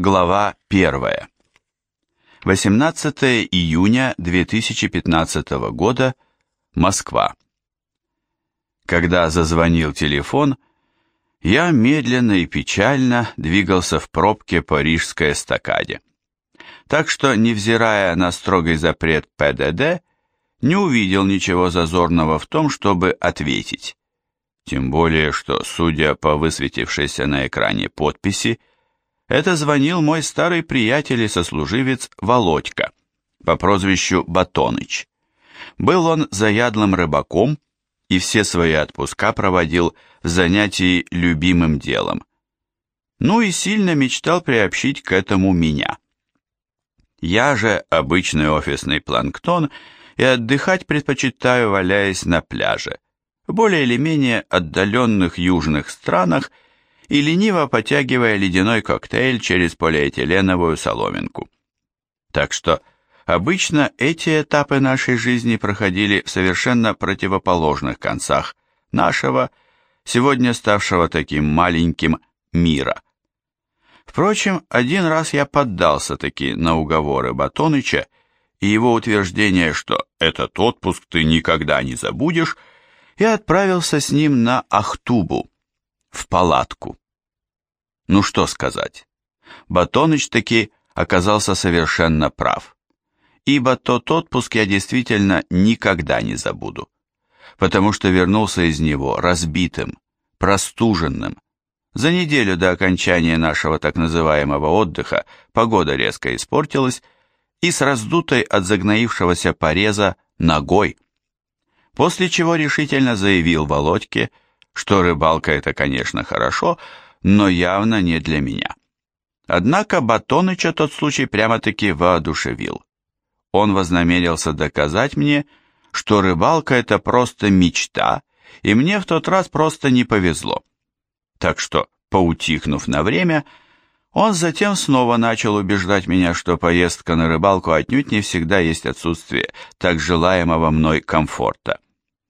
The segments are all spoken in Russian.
Глава 1. 18 июня 2015 года. Москва. Когда зазвонил телефон, я медленно и печально двигался в пробке по Рижской эстакаде. Так что, невзирая на строгий запрет ПДД, не увидел ничего зазорного в том, чтобы ответить. Тем более, что, судя по высветившейся на экране подписи, это звонил мой старый приятель и сослуживец Володька по прозвищу Батоныч. Был он заядлым рыбаком и все свои отпуска проводил в занятии любимым делом. Ну и сильно мечтал приобщить к этому меня. Я же обычный офисный планктон и отдыхать предпочитаю, валяясь на пляже, в более или менее отдаленных южных странах и лениво потягивая ледяной коктейль через полиэтиленовую соломинку. Так что обычно эти этапы нашей жизни проходили в совершенно противоположных концах нашего, сегодня ставшего таким маленьким, мира. Впрочем, один раз я поддался таки на уговоры Батоныча, и его утверждение, что этот отпуск ты никогда не забудешь, и отправился с ним на Ахтубу, в палатку. Ну что сказать, Батоныч таки оказался совершенно прав, ибо тот отпуск я действительно никогда не забуду, потому что вернулся из него разбитым, простуженным. За неделю до окончания нашего так называемого отдыха погода резко испортилась, и с раздутой от загноившегося пореза ногой. После чего решительно заявил Володьке, что рыбалка это, конечно, хорошо, но явно не для меня. Однако Батоныча тот случай прямо-таки воодушевил. Он вознамерился доказать мне, что рыбалка это просто мечта, и мне в тот раз просто не повезло. Так что, поутихнув на время, он затем снова начал убеждать меня, что поездка на рыбалку отнюдь не всегда есть отсутствие так желаемого мной комфорта.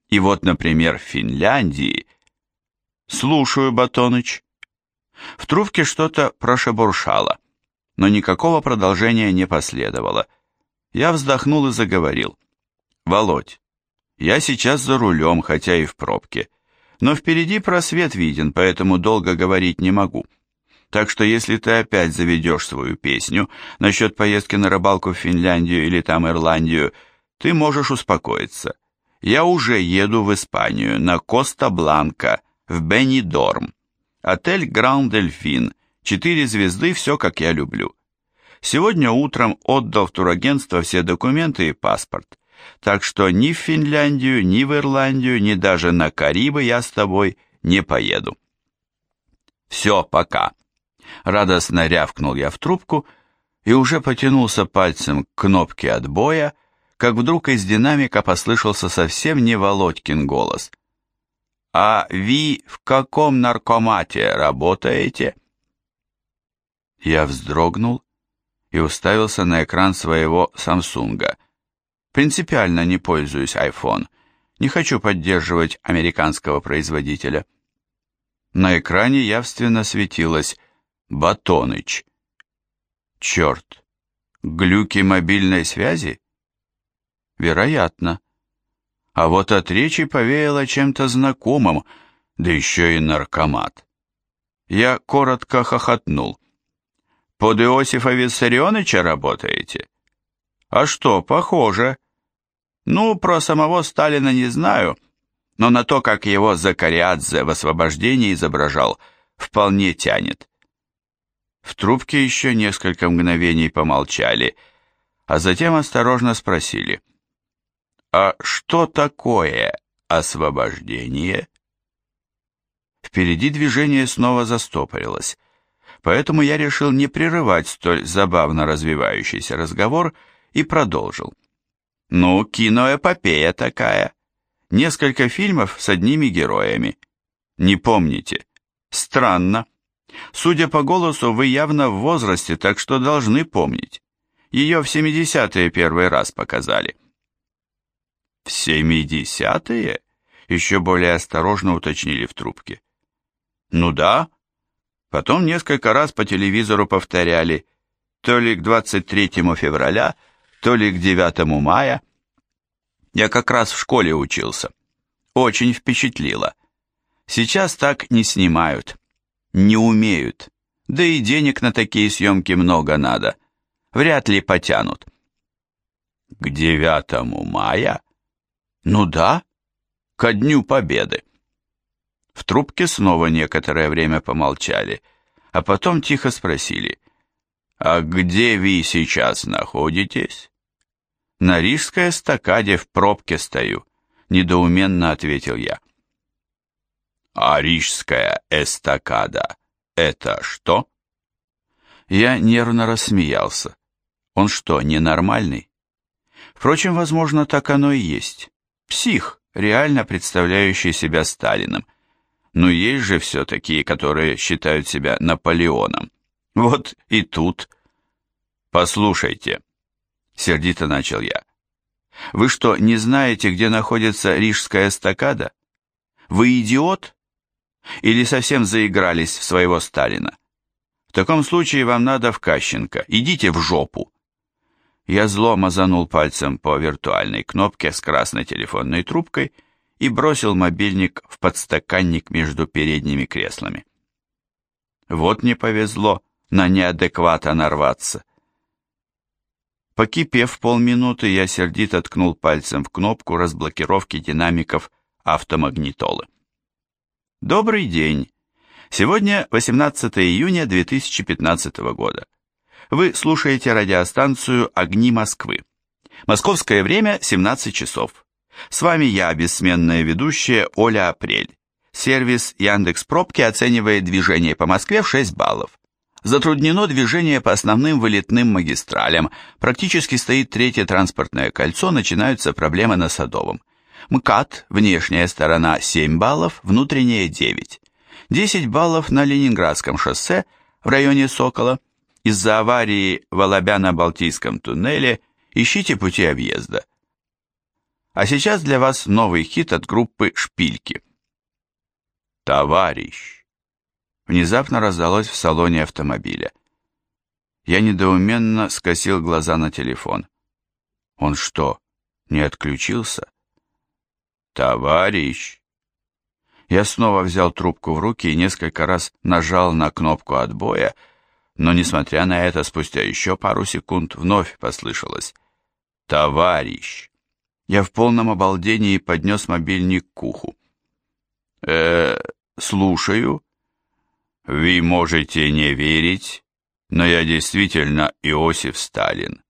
И вот, например, в Финляндии... Слушаю, Батоныч. В трубке что-то прошебуршало, но никакого продолжения не последовало. Я вздохнул и заговорил. «Володь, я сейчас за рулем, хотя и в пробке, но впереди просвет виден, поэтому долго говорить не могу». Так что если ты опять заведешь свою песню насчет поездки на рыбалку в Финляндию или там Ирландию, ты можешь успокоиться. Я уже еду в Испанию, на Коста-Бланка, в Бенидорм. Отель Гранд Дельфин, четыре звезды, все как я люблю. Сегодня утром отдал в турагентство все документы и паспорт. Так что ни в Финляндию, ни в Ирландию, ни даже на Карибы я с тобой не поеду. Все, пока. Радостно рявкнул я в трубку и уже потянулся пальцем к кнопке отбоя, как вдруг из динамика послышался совсем не Володькин голос. «А вы в каком наркомате работаете?» Я вздрогнул и уставился на экран своего Самсунга. Принципиально не пользуюсь iPhone, не хочу поддерживать американского производителя. На экране явственно светилось Батоныч. Черт, глюки мобильной связи? Вероятно. А вот от речи повеяло чем-то знакомым, да еще и наркомат. Я коротко хохотнул. Под Иосифа Виссарионовича работаете? А что, похоже. Ну, про самого Сталина не знаю, но на то, как его Закариадзе в освобождении изображал, вполне тянет. В трубке еще несколько мгновений помолчали, а затем осторожно спросили. «А что такое освобождение?» Впереди движение снова застопорилось, поэтому я решил не прерывать столь забавно развивающийся разговор и продолжил. «Ну, киноэпопея такая. Несколько фильмов с одними героями. Не помните? Странно». Судя по голосу, вы явно в возрасте, так что должны помнить. Ее в 70-е первый раз показали. В 70-е? Еще более осторожно уточнили в трубке. Ну да. Потом несколько раз по телевизору повторяли, то ли к 23 февраля, то ли к 9 мая. Я как раз в школе учился. Очень впечатлило. Сейчас так не снимают, не умеют. Да и денег на такие съемки много надо. Вряд ли потянут. К 9 мая? Ну да, ко Дню Победы. В трубке снова некоторое время помолчали, а потом тихо спросили, «А где вы сейчас находитесь?» «На Рижской эстакаде в пробке стою», — недоуменно ответил я. «А Рижская эстакада — это что?» Я нервно рассмеялся. Он что, ненормальный? Впрочем, возможно, так оно и есть. Псих, реально представляющий себя Сталиным — но есть же все такие, которые считают себя Наполеоном. Вот и тут. Послушайте, сердито начал я. Вы что, не знаете, где находится Рижская эстакада? Вы идиот? Или совсем заигрались в своего Сталина? В таком случае вам надо в Кащенко. Идите в жопу. Я зло мазанул пальцем по виртуальной кнопке с красной телефонной трубкой и бросил мобильник в подстаканник между передними креслами. Вот не повезло на неадеквата нарваться. Покипев полминуты, я сердито ткнул пальцем в кнопку разблокировки динамиков автомагнитолы. Добрый день. Сегодня 18 июня 2015 года. Вы слушаете радиостанцию «Огни Москвы». Московское время 17 часов. С вами я, бессменная ведущая Оля Апрель. Сервис Яндекс Пробки оценивает движение по Москве в 6 баллов. Затруднено движение по основным вылетным магистралям. Практически стоит третье транспортное кольцо, начинаются проблемы на Садовом. МКАД, внешняя сторона 7 баллов, внутренняя 9. 10 баллов на Ленинградском шоссе в районе Сокола. Из-за аварии в Алабяно-Балтийском туннеле ищите пути объезда. А сейчас для вас новый хит от группы «Шпильки». «Товарищ!» Внезапно раздалось в салоне автомобиля. Я недоуменно скосил глаза на телефон. Он что, не отключился? «Товарищ!» Я снова взял трубку в руки и несколько раз нажал на кнопку отбоя, но, несмотря на это, спустя еще пару секунд вновь послышалось «Товарищ!» Я в полном обалдении поднес мобильник к уху. э слушаю. Вы можете не верить, но я действительно Иосиф Сталин.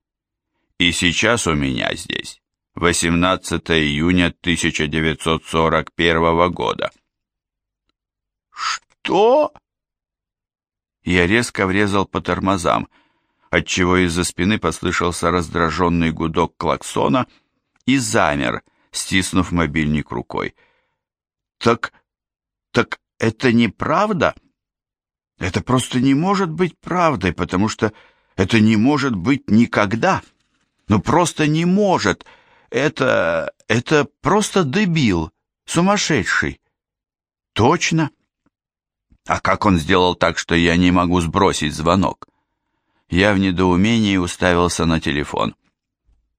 И сейчас у меня здесь 18 июня 1941 года. Что? Я резко врезал по тормозам, отчего из-за спины послышался раздраженный гудок клаксона — и замер, стиснув мобильник рукой. «Так... так это неправда?» «Это просто не может быть правдой, потому что это не может быть никогда. Ну просто не может. Это... это просто дебил, сумасшедший». «Точно?» «А как он сделал так, что я не могу сбросить звонок?» Я в недоумении уставился на телефон.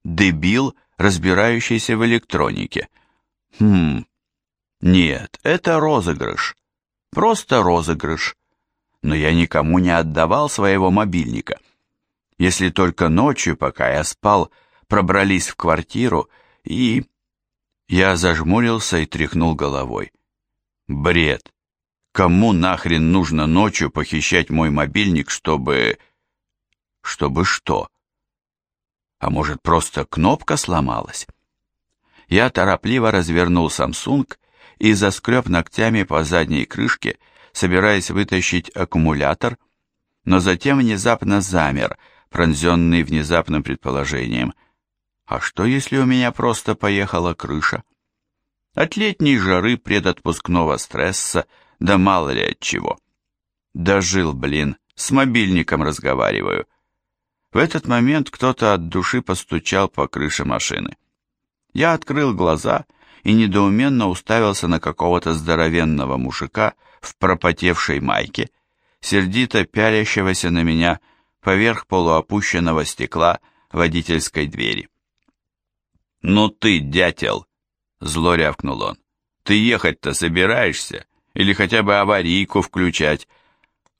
«Дебил?» разбирающийся в электронике. Хм, нет, это розыгрыш. Просто розыгрыш. Но я никому не отдавал своего мобильника. Если только ночью, пока я спал, пробрались в квартиру и... Я зажмурился и тряхнул головой. Бред. Кому нахрен нужно ночью похищать мой мобильник, чтобы... Чтобы что? А может, просто кнопка сломалась? Я торопливо развернул Samsung и заскреб ногтями по задней крышке, собираясь вытащить аккумулятор, но затем внезапно замер, пронзенный внезапным предположением. А что, если у меня просто поехала крыша? От летней жары предотпускного стресса, да мало ли от чего. Дожил, блин, с мобильником разговариваю. В этот момент кто-то от души постучал по крыше машины. Я открыл глаза и недоуменно уставился на какого-то здоровенного мужика в пропотевшей майке, сердито пялящегося на меня поверх полуопущенного стекла водительской двери. «Ну ты, дятел!» — зло рявкнул он. «Ты ехать-то собираешься? Или хотя бы аварийку включать?»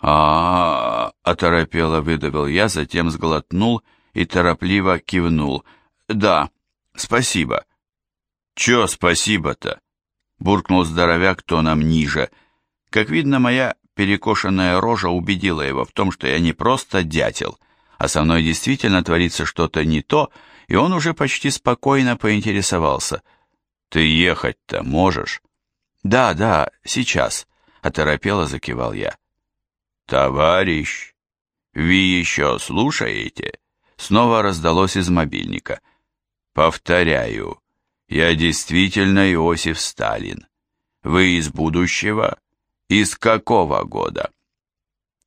а, -а, -а оторопело выдавил я, затем сглотнул и торопливо кивнул. «Да, спасибо». «Чё спасибо-то?» — буркнул здоровяк тоном ниже. Как видно, моя перекошенная рожа убедила его в том, что я не просто дятел, а со мной действительно творится что-то не то, и он уже почти спокойно поинтересовался. «Ты ехать-то можешь?» «Да, да, сейчас», — оторопело закивал я. «Товарищ, вы еще слушаете?» Снова раздалось из мобильника. «Повторяю, я действительно Иосиф Сталин. Вы из будущего? Из какого года?»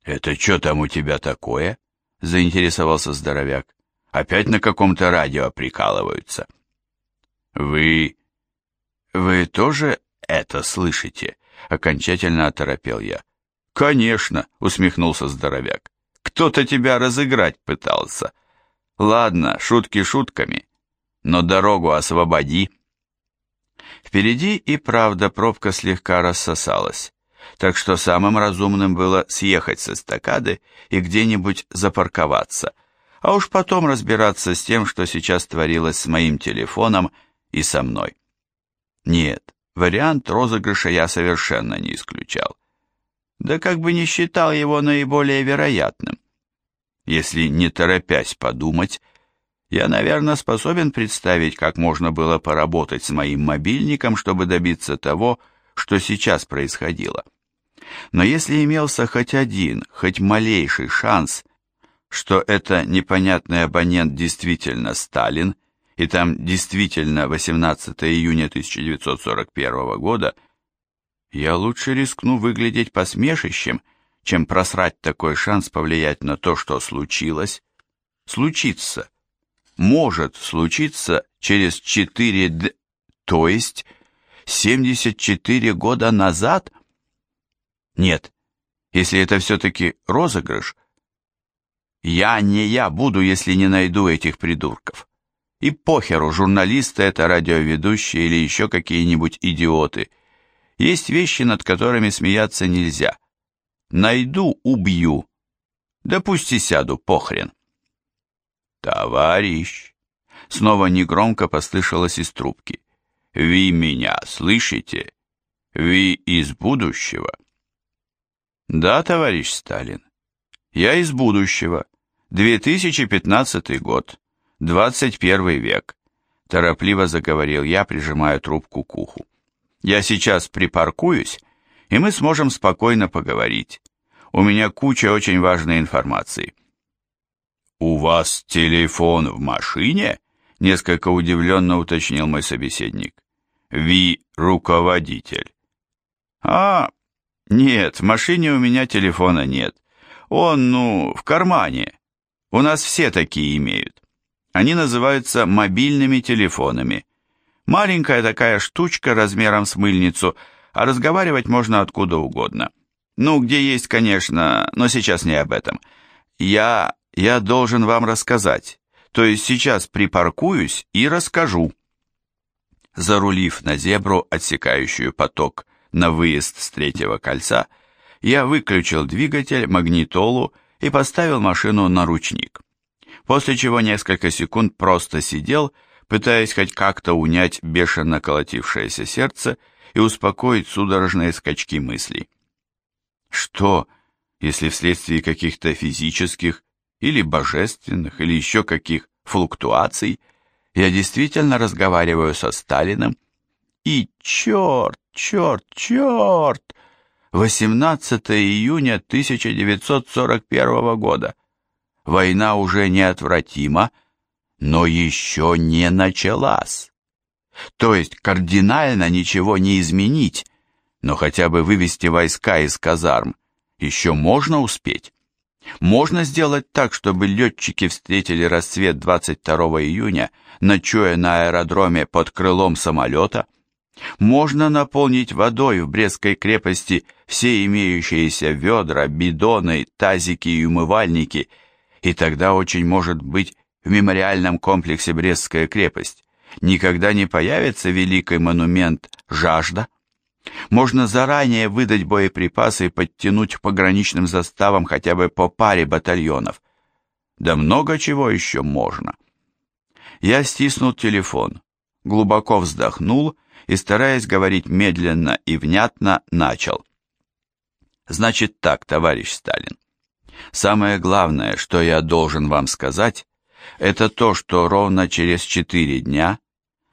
«Это что там у тебя такое?» — заинтересовался здоровяк. «Опять на каком-то радио прикалываются». «Вы... вы тоже это слышите?» — окончательно оторопел я. «Конечно», — усмехнулся здоровяк. «Кто-то тебя разыграть пытался. Ладно, шутки шутками, но дорогу освободи». Впереди и правда пробка слегка рассосалась, так что самым разумным было съехать с эстакады и где-нибудь запарковаться, а уж потом разбираться с тем, что сейчас творилось с моим телефоном и со мной. Нет, вариант розыгрыша я совершенно не исключал да как бы не считал его наиболее вероятным. Если не торопясь подумать, я, наверное, способен представить, как можно было поработать с моим мобильником, чтобы добиться того, что сейчас происходило. Но если имелся хоть один, хоть малейший шанс, что это непонятный абонент действительно Сталин, и там действительно 18 июня 1941 года – я лучше рискну выглядеть посмешищем, чем просрать такой шанс повлиять на то, что случилось. Случится. Может случиться через 4 д... то есть 74 года назад? Нет, если это все-таки розыгрыш, я не я буду, если не найду этих придурков. И похеру, журналисты это радиоведущие или еще какие-нибудь идиоты – есть вещи, над которыми смеяться нельзя. Найду, убью. Да пусть и сяду, похрен. Товарищ, снова негромко послышалось из трубки. Вы меня слышите? Вы из будущего? Да, товарищ Сталин. Я из будущего. 2015 год. 21 век. Торопливо заговорил я, прижимая трубку к уху. Я сейчас припаркуюсь, и мы сможем спокойно поговорить. У меня куча очень важной информации. «У вас телефон в машине?» — несколько удивленно уточнил мой собеседник. «Ви руководитель». «А, нет, в машине у меня телефона нет. Он, ну, в кармане. У нас все такие имеют. Они называются мобильными телефонами. Маленькая такая штучка размером с мыльницу, а разговаривать можно откуда угодно. Ну, где есть, конечно, но сейчас не об этом. Я... я должен вам рассказать. То есть сейчас припаркуюсь и расскажу. Зарулив на зебру, отсекающую поток на выезд с третьего кольца, я выключил двигатель, магнитолу и поставил машину на ручник. После чего несколько секунд просто сидел, пытаясь хоть как-то унять бешено колотившееся сердце и успокоить судорожные скачки мыслей. Что, если вследствие каких-то физических или божественных, или еще каких флуктуаций я действительно разговариваю со Сталиным, и черт, черт, черт, 18 июня 1941 года. Война уже неотвратима, но еще не началась. То есть кардинально ничего не изменить, но хотя бы вывести войска из казарм еще можно успеть. Можно сделать так, чтобы летчики встретили рассвет 22 июня, ночуя на аэродроме под крылом самолета, Можно наполнить водой в Брестской крепости все имеющиеся ведра, бидоны, тазики и умывальники, и тогда очень может быть в мемориальном комплексе Брестская крепость никогда не появится великий монумент «Жажда». Можно заранее выдать боеприпасы и подтянуть к пограничным заставам хотя бы по паре батальонов. Да много чего еще можно. Я стиснул телефон, глубоко вздохнул и, стараясь говорить медленно и внятно, начал. Значит так, товарищ Сталин. Самое главное, что я должен вам сказать, это то, что ровно через четыре дня,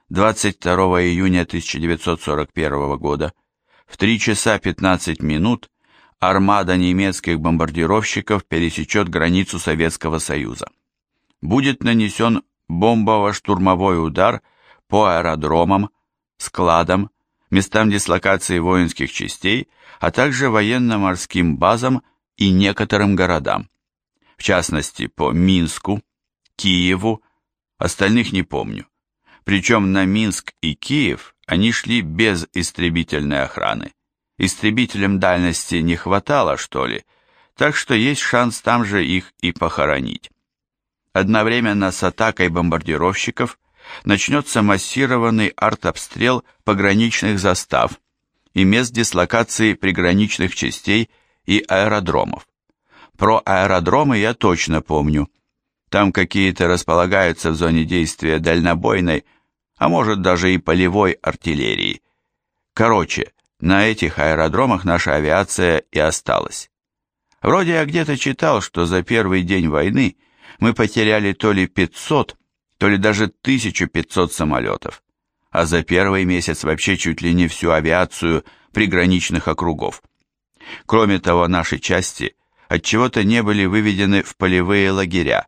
22 июня 1941 года, в 3 часа 15 минут, армада немецких бомбардировщиков пересечет границу Советского Союза. Будет нанесен бомбово-штурмовой удар по аэродромам, складам, местам дислокации воинских частей, а также военно-морским базам и некоторым городам. В частности, по Минску, Киеву, остальных не помню. Причем на Минск и Киев они шли без истребительной охраны. Истребителям дальности не хватало, что ли, так что есть шанс там же их и похоронить. Одновременно с атакой бомбардировщиков начнется массированный артобстрел пограничных застав и мест дислокации приграничных частей и аэродромов. Про аэродромы я точно помню. Там какие-то располагаются в зоне действия дальнобойной, а может даже и полевой артиллерии. Короче, на этих аэродромах наша авиация и осталась. Вроде я где-то читал, что за первый день войны мы потеряли то ли 500, то ли даже 1500 самолетов, а за первый месяц вообще чуть ли не всю авиацию приграничных округов. Кроме того, наши части от чего-то не были выведены в полевые лагеря,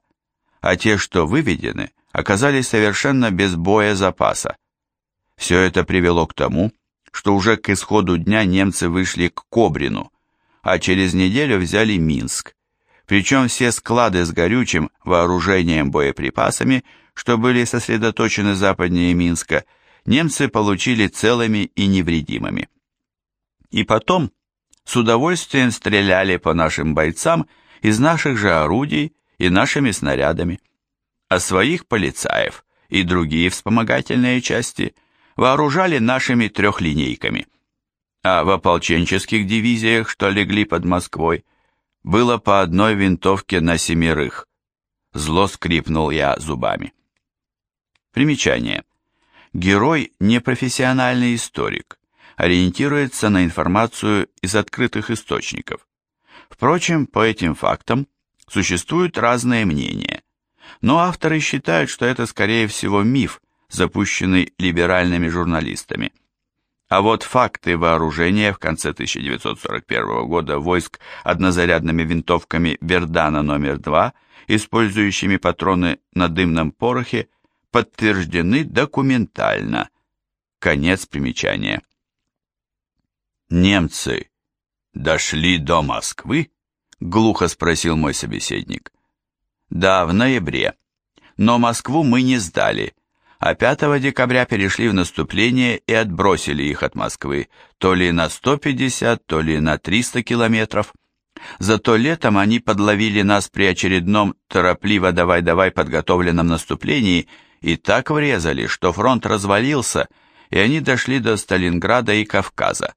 а те, что выведены, оказались совершенно без боезапаса. Все это привело к тому, что уже к исходу дня немцы вышли к Кобрину, а через неделю взяли Минск. Причем все склады с горючим, вооружением, боеприпасами – что были сосредоточены западнее Минска, немцы получили целыми и невредимыми. И потом с удовольствием стреляли по нашим бойцам из наших же орудий и нашими снарядами, а своих полицаев и другие вспомогательные части вооружали нашими трехлинейками. А в ополченческих дивизиях, что легли под Москвой, было по одной винтовке на семерых. Зло скрипнул я зубами. Примечание. Герой не профессиональный историк, ориентируется на информацию из открытых источников. Впрочем, по этим фактам существуют разные мнения, но авторы считают, что это скорее всего миф, запущенный либеральными журналистами. А вот факты вооружения в конце 1941 года войск однозарядными винтовками Вердана номер 2, использующими патроны на дымном порохе, подтверждены документально. Конец примечания. Немцы дошли до Москвы? Глухо спросил мой собеседник. Да, в ноябре. Но Москву мы не сдали, а 5 декабря перешли в наступление и отбросили их от Москвы, то ли на 150, то ли на 300 километров. Зато летом они подловили нас при очередном торопливо давай-давай подготовленном наступлении и так врезали, что фронт развалился, и они дошли до Сталинграда и Кавказа.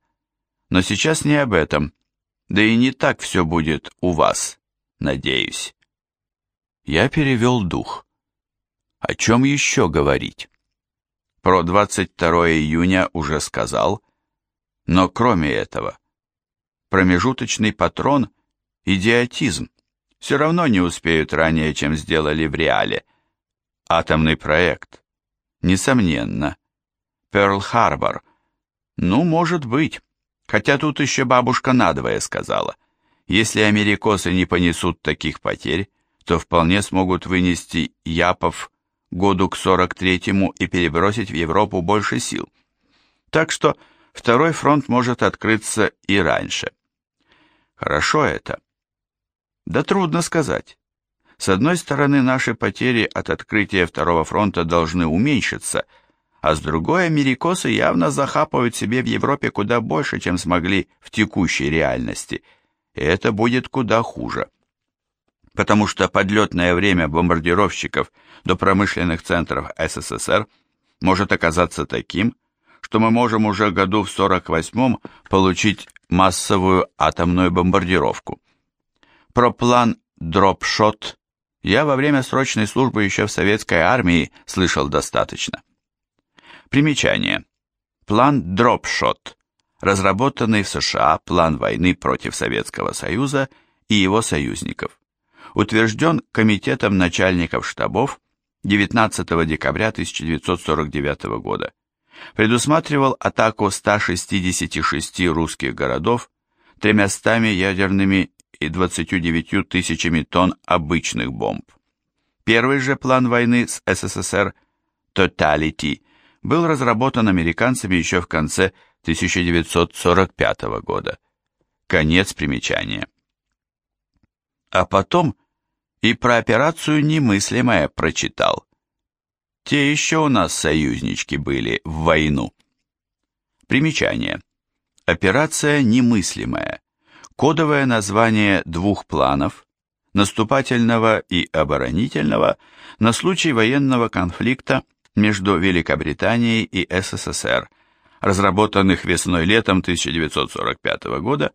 Но сейчас не об этом, да и не так все будет у вас, надеюсь. Я перевел дух. О чем еще говорить? Про 22 июня уже сказал, но кроме этого, промежуточный патрон – идиотизм. Все равно не успеют ранее, чем сделали в реале – Атомный проект. Несомненно. Перл-Харбор. Ну, может быть. Хотя тут еще бабушка надвое сказала. Если америкосы не понесут таких потерь, то вполне смогут вынести Япов году к 43-му и перебросить в Европу больше сил. Так что второй фронт может открыться и раньше. Хорошо это? Да трудно сказать. С одной стороны, наши потери от открытия Второго фронта должны уменьшиться, а с другой америкосы явно захапывают себе в Европе куда больше, чем смогли в текущей реальности. И это будет куда хуже. Потому что подлетное время бомбардировщиков до промышленных центров СССР может оказаться таким, что мы можем уже году в 48-м получить массовую атомную бомбардировку. Про план «Дропшот» я во время срочной службы еще в советской армии слышал достаточно. Примечание. План «Дропшот» разработанный в США план войны против Советского Союза и его союзников. Утвержден Комитетом начальников штабов 19 декабря 1949 года. Предусматривал атаку 166 русских городов, 300 ядерными и 29 тысячами тонн обычных бомб. Первый же план войны с СССР «Totality» был разработан американцами еще в конце 1945 года. Конец примечания. А потом и про операцию «Немыслимое» прочитал. Те еще у нас союзнички были в войну. Примечание. Операция «Немыслимая» кодовое название двух планов, наступательного и оборонительного, на случай военного конфликта между Великобританией и СССР, разработанных весной-летом 1945 года,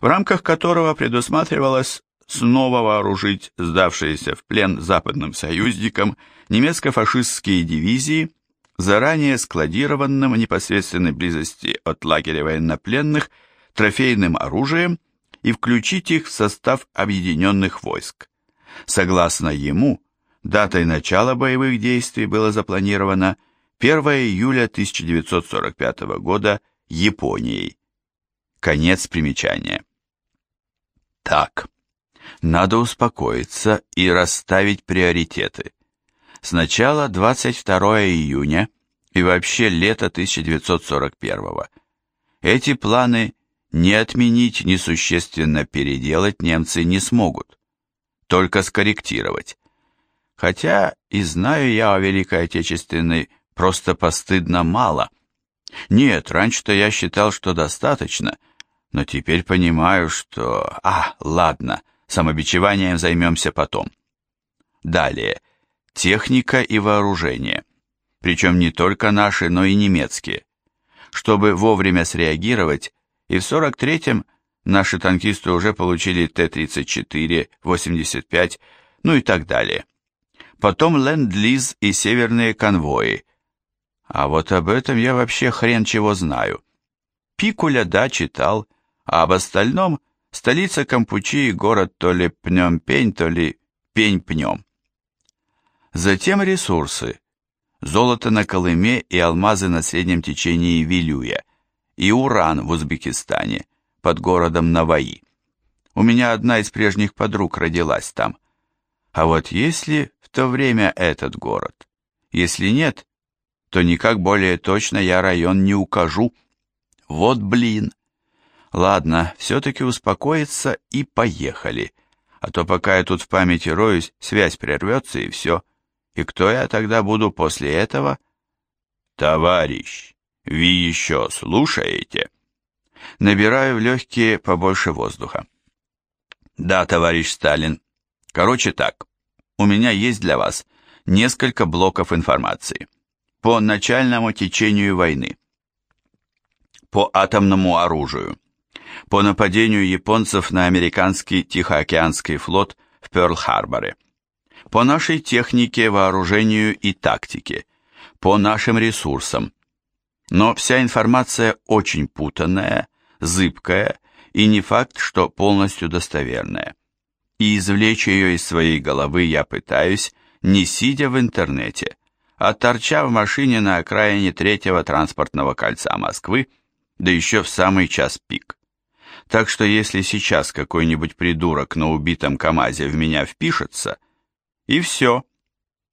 в рамках которого предусматривалось снова вооружить сдавшиеся в плен западным союзникам немецко-фашистские дивизии, заранее складированным в непосредственной близости от лагеря военнопленных трофейным оружием и включить их в состав объединенных войск. Согласно ему, датой начала боевых действий было запланировано 1 июля 1945 года Японией. Конец примечания. Так, надо успокоиться и расставить приоритеты. Сначала 22 июня и вообще лето 1941 Эти планы ни отменить, ни существенно переделать немцы не смогут, только скорректировать. Хотя и знаю я о Великой Отечественной просто постыдно мало. Нет, раньше-то я считал, что достаточно, но теперь понимаю, что... А, ладно, самобичеванием займемся потом. Далее. Техника и вооружение. Причем не только наши, но и немецкие. Чтобы вовремя среагировать, и в 43-м наши танкисты уже получили Т-34, 85, ну и так далее. Потом Ленд-Лиз и северные конвои. А вот об этом я вообще хрен чего знаю. Пикуля, да, читал, а об остальном столица Кампучи город то ли Пнем-Пень, то ли Пень-Пнем. Затем ресурсы. Золото на Колыме и алмазы на среднем течении Вилюя и уран в Узбекистане, под городом Наваи. У меня одна из прежних подруг родилась там. А вот если то время этот город? Если нет, то никак более точно я район не укажу. Вот блин. Ладно, все-таки успокоиться и поехали. А то пока я тут в памяти роюсь, связь прервется и все. И кто я тогда буду после этого? Товарищ, вы еще слушаете? Набираю в легкие побольше воздуха. Да, товарищ Сталин. Короче так, у меня есть для вас несколько блоков информации по начальному течению войны, по атомному оружию, по нападению японцев на американский Тихоокеанский флот в Пёрл-Харборе, по нашей технике, вооружению и тактике, по нашим ресурсам, но вся информация очень путанная, зыбкая и не факт, что полностью достоверная. И извлечь ее из своей головы я пытаюсь, не сидя в интернете, а торча в машине на окраине третьего транспортного кольца Москвы, да еще в самый час пик. Так что если сейчас какой-нибудь придурок на убитом КамАЗе в меня впишется, и все,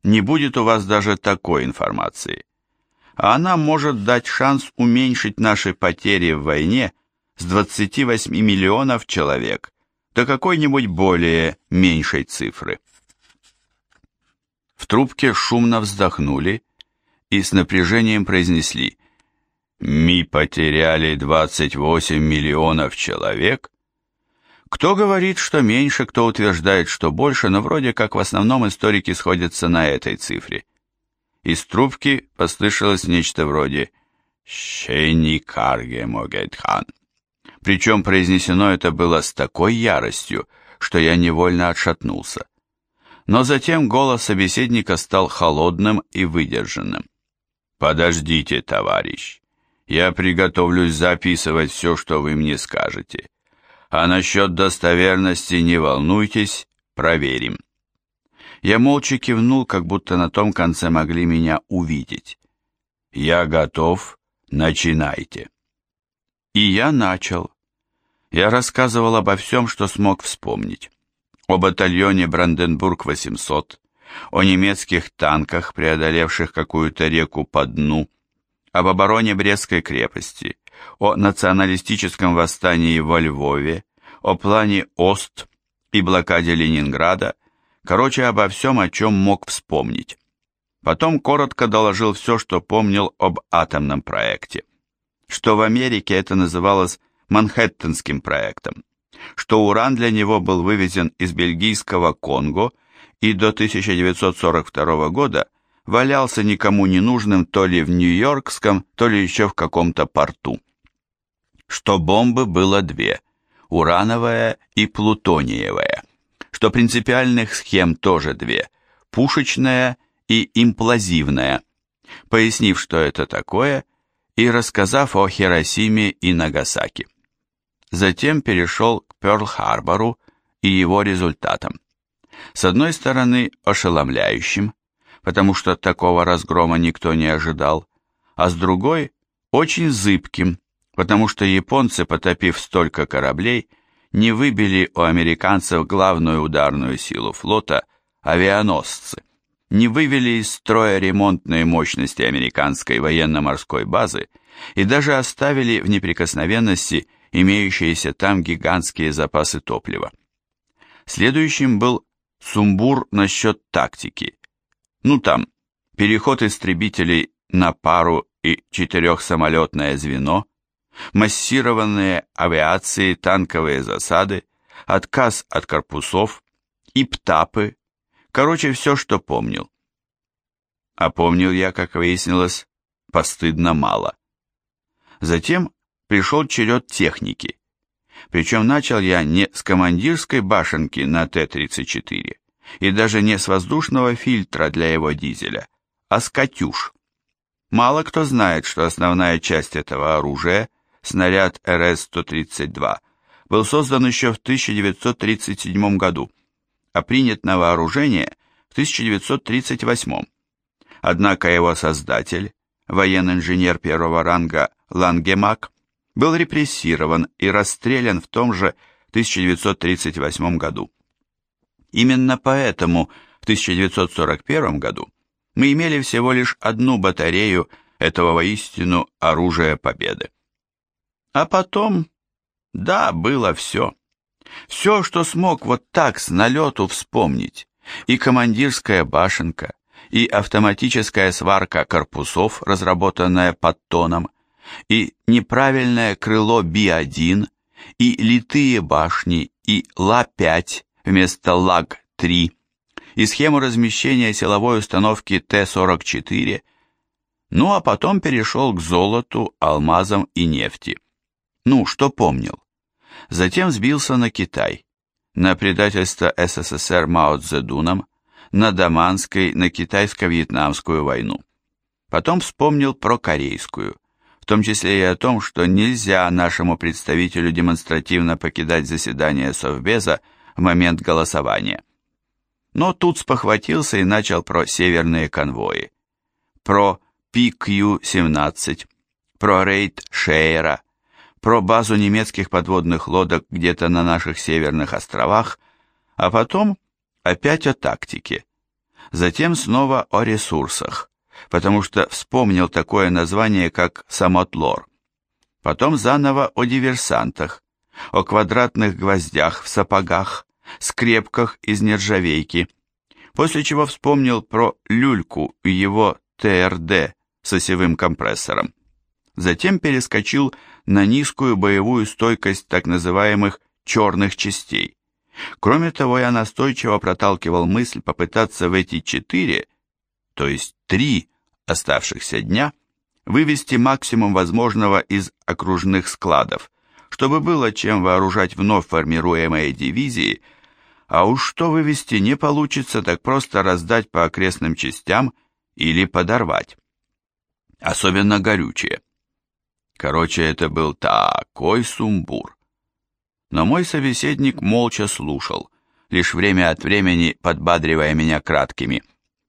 не будет у вас даже такой информации. А она может дать шанс уменьшить наши потери в войне с 28 миллионов человек до какой-нибудь более меньшей цифры. В трубке шумно вздохнули и с напряжением произнесли «Ми потеряли 28 миллионов человек?» Кто говорит, что меньше, кто утверждает, что больше, но вроде как в основном историки сходятся на этой цифре. Из трубки послышалось нечто вроде «Щени карге могетхан». Причем произнесено это было с такой яростью, что я невольно отшатнулся. Но затем голос собеседника стал холодным и выдержанным. «Подождите, товарищ, я приготовлюсь записывать все, что вы мне скажете. А насчет достоверности не волнуйтесь, проверим». Я молча кивнул, как будто на том конце могли меня увидеть. «Я готов, начинайте». И я начал. Я рассказывал обо всем, что смог вспомнить. О батальоне Бранденбург-800, о немецких танках, преодолевших какую-то реку по дну, об обороне Брестской крепости, о националистическом восстании во Львове, о плане Ост и блокаде Ленинграда, короче, обо всем, о чем мог вспомнить. Потом коротко доложил все, что помнил об атомном проекте. Что в Америке это называлось Манхэттенским проектом, что уран для него был вывезен из бельгийского Конго и до 1942 года валялся никому не нужным то ли в Нью-Йоркском, то ли еще в каком-то порту. Что бомбы было две – урановая и плутониевая, что принципиальных схем тоже две – пушечная и имплазивная. Пояснив, что это такое, и рассказав о Хиросиме и Нагасаки затем перешел к Пёрл-Харбору и его результатам. С одной стороны, ошеломляющим, потому что такого разгрома никто не ожидал, а с другой – очень зыбким, потому что японцы, потопив столько кораблей, не выбили у американцев главную ударную силу флота – авианосцы, не вывели из строя ремонтные мощности американской военно-морской базы и даже оставили в неприкосновенности имеющиеся там гигантские запасы топлива. Следующим был сумбур насчет тактики. Ну там, переход истребителей на пару и четырехсамолетное звено, массированные авиации, танковые засады, отказ от корпусов, и птапы, короче, все, что помнил. А помнил я, как выяснилось, постыдно мало. Затем пришел черед техники. Причем начал я не с командирской башенки на Т-34 и даже не с воздушного фильтра для его дизеля, а с «Катюш». Мало кто знает, что основная часть этого оружия, снаряд РС-132, был создан еще в 1937 году, а принят на вооружение в 1938. Однако его создатель, военный инженер первого ранга Лангемак, был репрессирован и расстрелян в том же 1938 году. Именно поэтому в 1941 году мы имели всего лишь одну батарею этого воистину оружия победы. А потом, да, было все. Все, что смог вот так с налету вспомнить. И командирская башенка, и автоматическая сварка корпусов, разработанная под тоном, и неправильное крыло Би-1, и литые башни, и Ла-5 вместо Лаг-3, и схему размещения силовой установки Т-44, ну а потом перешел к золоту, алмазам и нефти. Ну, что помнил. Затем сбился на Китай, на предательство СССР Мао Цзэдуном, на Даманской, на китайско-вьетнамскую войну. Потом вспомнил про корейскую, в том числе и о том, что нельзя нашему представителю демонстративно покидать заседание Совбеза в момент голосования. Но тут спохватился и начал про северные конвои, про PQ-17, про рейд Шейра, про базу немецких подводных лодок где-то на наших северных островах, а потом опять о тактике, затем снова о ресурсах, потому что вспомнил такое название, как «Самотлор». Потом заново о диверсантах, о квадратных гвоздях в сапогах, скрепках из нержавейки, после чего вспомнил про люльку и его ТРД с осевым компрессором. Затем перескочил на низкую боевую стойкость так называемых черных частей. Кроме того, я настойчиво проталкивал мысль попытаться в эти четыре, то есть три оставшихся дня, вывести максимум возможного из окружных складов, чтобы было чем вооружать вновь формируемые дивизии, а уж что вывести не получится, так просто раздать по окрестным частям или подорвать. Особенно горючее. Короче, это был такой сумбур. Но мой собеседник молча слушал, лишь время от времени подбадривая меня краткими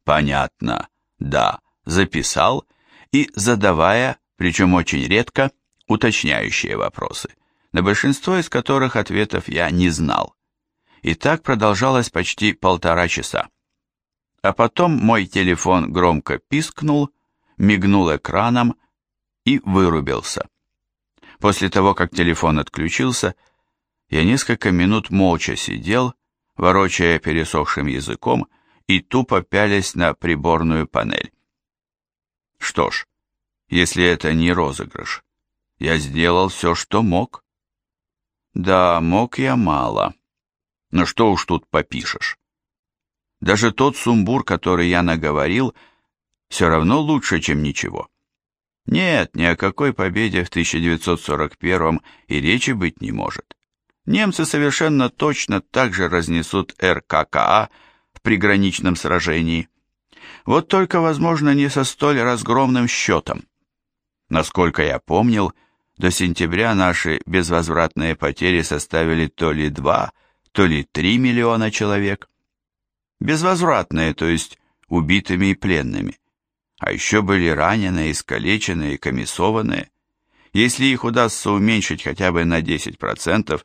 «понятно», «да», «записал» и задавая, причем очень редко, уточняющие вопросы, на большинство из которых ответов я не знал. И так продолжалось почти полтора часа. А потом мой телефон громко пискнул, мигнул экраном и вырубился. После того, как телефон отключился, я несколько минут молча сидел, ворочая пересохшим языком и тупо пялясь на приборную панель. Что ж, если это не розыгрыш, я сделал все, что мог. Да, мог я мало. Но что уж тут попишешь. Даже тот сумбур, который я наговорил, все равно лучше, чем ничего. Нет, ни о какой победе в 1941 и речи быть не может. Немцы совершенно точно так же разнесут РККА приграничном сражении. Вот только, возможно, не со столь разгромным счетом. Насколько я помнил, до сентября наши безвозвратные потери составили то ли 2, то ли 3 миллиона человек. Безвозвратные, то есть убитыми и пленными. А еще были раненые, искалеченные комиссованные. Если их удастся уменьшить хотя бы на 10%,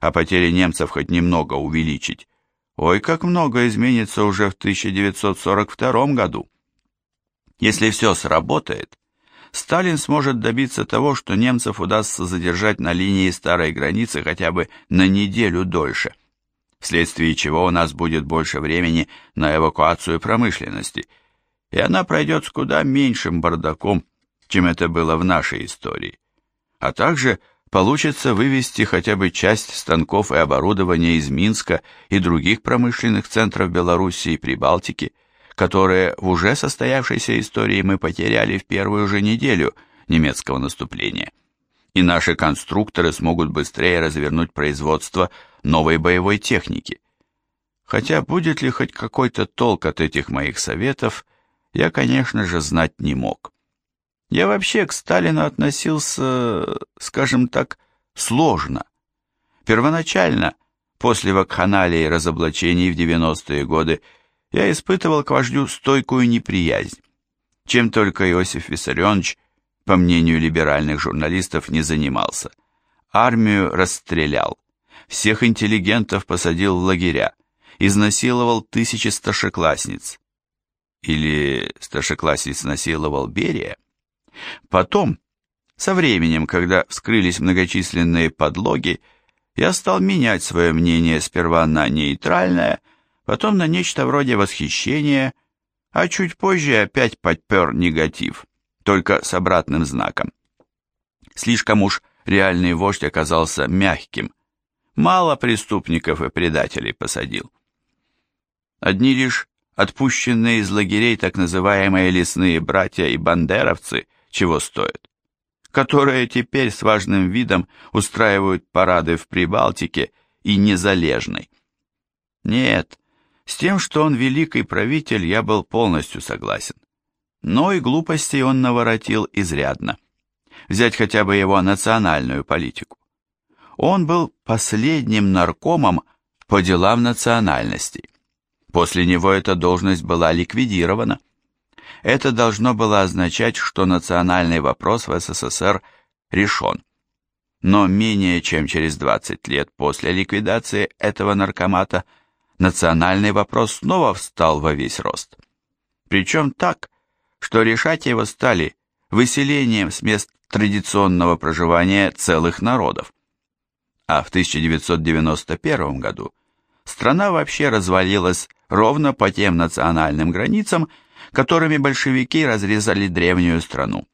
а потери немцев хоть немного увеличить, ой, как много изменится уже в 1942 году. Если все сработает, Сталин сможет добиться того, что немцев удастся задержать на линии старой границы хотя бы на неделю дольше, вследствие чего у нас будет больше времени на эвакуацию промышленности – и она пройдет с куда меньшим бардаком, чем это было в нашей истории. А также получится вывести хотя бы часть станков и оборудования из Минска и других промышленных центров Белоруссии и Прибалтики, которые в уже состоявшейся истории мы потеряли в первую же неделю немецкого наступления. И наши конструкторы смогут быстрее развернуть производство новой боевой техники. Хотя будет ли хоть какой-то толк от этих моих советов, я, конечно же, знать не мог. Я вообще к Сталину относился, скажем так, сложно. Первоначально, после вакханалии и разоблачений в 90-е годы, я испытывал к вождю стойкую неприязнь. Чем только Иосиф Виссарионович, по мнению либеральных журналистов, не занимался. Армию расстрелял, всех интеллигентов посадил в лагеря, изнасиловал тысячи старшеклассниц, или старшеклассниц насиловал Берия. Потом, со временем, когда вскрылись многочисленные подлоги, я стал менять свое мнение сперва на нейтральное, потом на нечто вроде восхищения, а чуть позже опять подпер негатив, только с обратным знаком. Слишком уж реальный вождь оказался мягким, мало преступников и предателей посадил. Одни лишь отпущенные из лагерей так называемые лесные братья и бандеровцы чего стоят, которые теперь с важным видом устраивают парады в Прибалтике и Незалежной. Нет, с тем, что он великий правитель, я был полностью согласен. Но и глупостей он наворотил изрядно. Взять хотя бы его национальную политику. Он был последним наркомом по делам национальностей. После него эта должность была ликвидирована. Это должно было означать, что национальный вопрос в СССР решен. Но менее чем через 20 лет после ликвидации этого наркомата национальный вопрос снова встал во весь рост. Причем так, что решать его стали выселением с мест традиционного проживания целых народов. А в 1991 году страна вообще развалилась ровно по тем национальным границам, которыми большевики разрезали древнюю страну.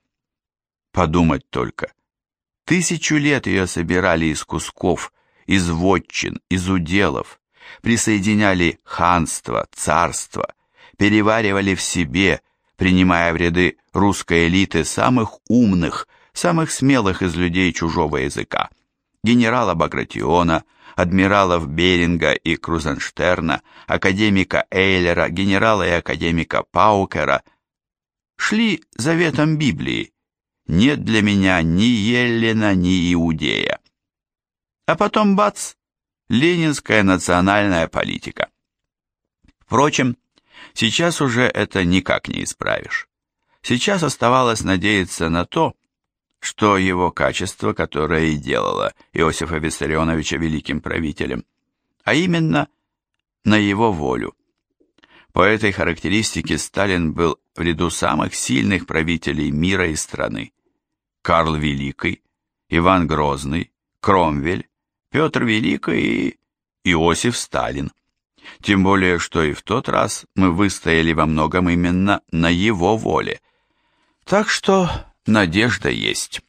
Подумать только. Тысячу лет ее собирали из кусков, из вотчин, из уделов, присоединяли ханство, царство, переваривали в себе, принимая в ряды русской элиты самых умных, самых смелых из людей чужого языка, генерала Багратиона, адмиралов Беринга и Крузенштерна, академика Эйлера, генерала и академика Паукера, шли заветом Библии. Нет для меня ни Еллина, ни Иудея. А потом бац, ленинская национальная политика. Впрочем, сейчас уже это никак не исправишь. Сейчас оставалось надеяться на то, что его качество, которое и делало Иосифа Виссарионовича великим правителем, а именно на его волю. По этой характеристике Сталин был в ряду самых сильных правителей мира и страны. Карл Великий, Иван Грозный, Кромвель, Петр Великий и Иосиф Сталин. Тем более, что и в тот раз мы выстояли во многом именно на его воле. Так что Надежда есть.